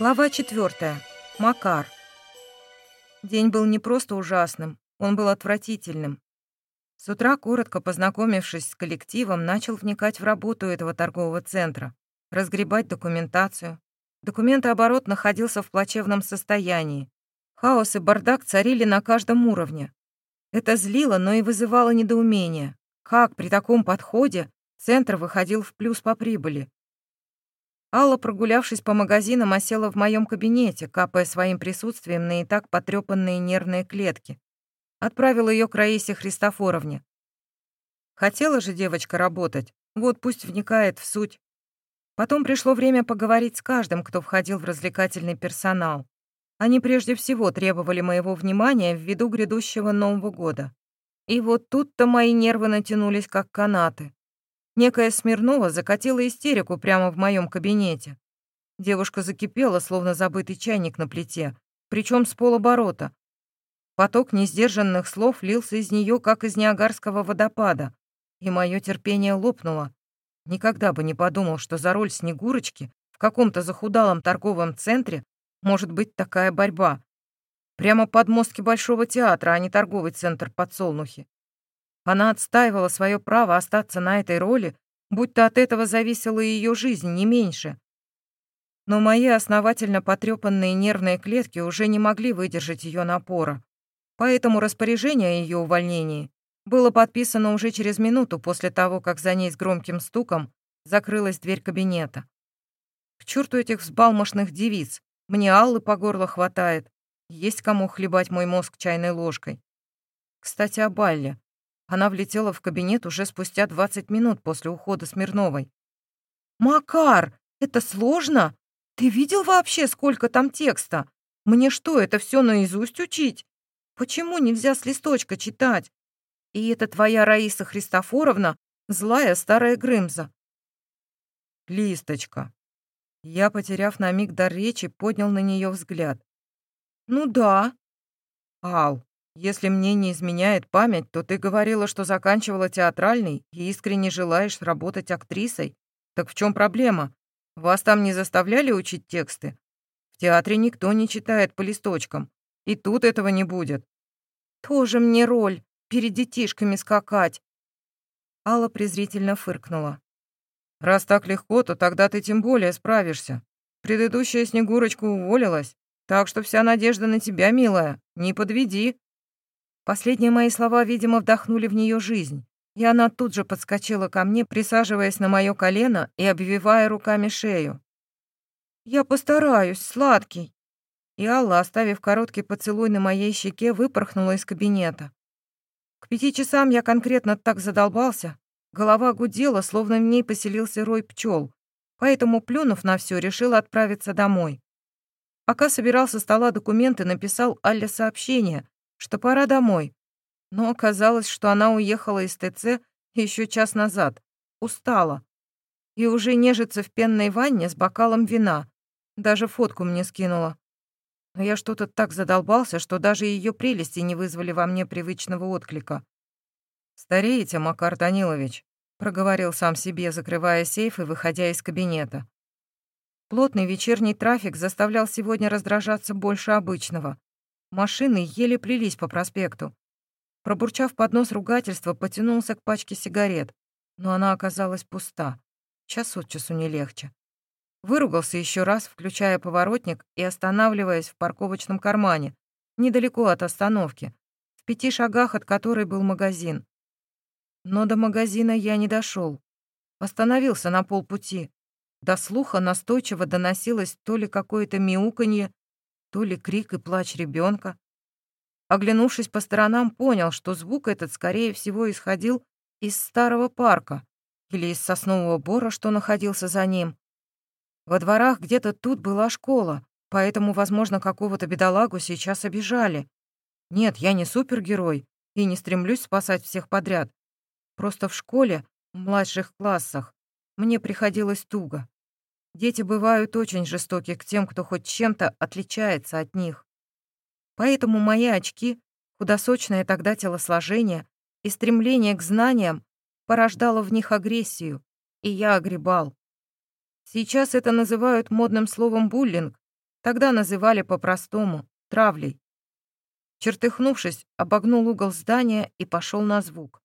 Глава четвертая. Макар. День был не просто ужасным, он был отвратительным. С утра, коротко познакомившись с коллективом, начал вникать в работу этого торгового центра, разгребать документацию. Документооборот находился в плачевном состоянии. Хаос и бардак царили на каждом уровне. Это злило, но и вызывало недоумение. Как при таком подходе центр выходил в плюс по прибыли? Алла, прогулявшись по магазинам, осела в моем кабинете, капая своим присутствием на и так потрепанные нервные клетки. Отправила ее к Раисе Христофоровне. Хотела же девочка работать, вот пусть вникает в суть. Потом пришло время поговорить с каждым, кто входил в развлекательный персонал. Они прежде всего требовали моего внимания ввиду грядущего Нового года. И вот тут-то мои нервы натянулись, как канаты. Некая Смирнова закатила истерику прямо в моем кабинете. Девушка закипела, словно забытый чайник на плите, причем с полоборота. Поток несдержанных слов лился из нее, как из Ниагарского водопада, и мое терпение лопнуло. Никогда бы не подумал, что за роль Снегурочки в каком-то захудалом торговом центре может быть такая борьба. Прямо под мостки Большого театра, а не торговый центр подсолнухи. Она отстаивала свое право остаться на этой роли, будто от этого зависела ее жизнь, не меньше. Но мои основательно потрепанные нервные клетки уже не могли выдержать ее напора. Поэтому распоряжение о ее увольнении было подписано уже через минуту после того, как за ней с громким стуком закрылась дверь кабинета. К черту этих взбалмошных девиц, мне Аллы по горло хватает, есть кому хлебать мой мозг чайной ложкой. Кстати, о Балле. Она влетела в кабинет уже спустя 20 минут после ухода Смирновой. «Макар, это сложно? Ты видел вообще, сколько там текста? Мне что, это все наизусть учить? Почему нельзя с листочка читать? И это твоя Раиса Христофоровна, злая старая Грымза». «Листочка». Я, потеряв на миг дар речи, поднял на нее взгляд. «Ну да». «Ал, если мне не изменяет память, то ты говорила, что заканчивала театральный и искренне желаешь работать актрисой. Так в чем проблема? Вас там не заставляли учить тексты? В театре никто не читает по листочкам. И тут этого не будет. Тоже мне роль, перед детишками скакать. Алла презрительно фыркнула. Раз так легко, то тогда ты тем более справишься. Предыдущая Снегурочка уволилась, так что вся надежда на тебя, милая. Не подведи. Последние мои слова, видимо, вдохнули в нее жизнь, и она тут же подскочила ко мне, присаживаясь на мое колено и обвивая руками шею. «Я постараюсь, сладкий!» И Алла, оставив короткий поцелуй на моей щеке, выпорхнула из кабинета. К пяти часам я конкретно так задолбался. Голова гудела, словно в ней поселился рой пчел, поэтому, плюнув на все, решил отправиться домой. Пока собирал со стола документы, написал Алле сообщение, что пора домой. Но оказалось, что она уехала из ТЦ еще час назад. Устала. И уже нежится в пенной ванне с бокалом вина. Даже фотку мне скинула. Но я что-то так задолбался, что даже ее прелести не вызвали во мне привычного отклика. «Стареете, Макар Данилович», — проговорил сам себе, закрывая сейф и выходя из кабинета. Плотный вечерний трафик заставлял сегодня раздражаться больше обычного. Машины еле плелись по проспекту. Пробурчав под нос ругательства, потянулся к пачке сигарет, но она оказалась пуста. Час от часу не легче. Выругался еще раз, включая поворотник и останавливаясь в парковочном кармане, недалеко от остановки, в пяти шагах от которой был магазин. Но до магазина я не дошел. Остановился на полпути. До слуха настойчиво доносилось то ли какое-то мяуканье, то ли крик и плач ребенка. Оглянувшись по сторонам, понял, что звук этот, скорее всего, исходил из старого парка или из соснового бора, что находился за ним. Во дворах где-то тут была школа, поэтому, возможно, какого-то бедолагу сейчас обижали. Нет, я не супергерой и не стремлюсь спасать всех подряд. Просто в школе, в младших классах, мне приходилось туго. Дети бывают очень жестоки к тем, кто хоть чем-то отличается от них. Поэтому мои очки, худосочное тогда телосложение и стремление к знаниям порождало в них агрессию, и я огребал. Сейчас это называют модным словом буллинг, Тогда называли по-простому — травлей. Чертыхнувшись, обогнул угол здания и пошел на звук.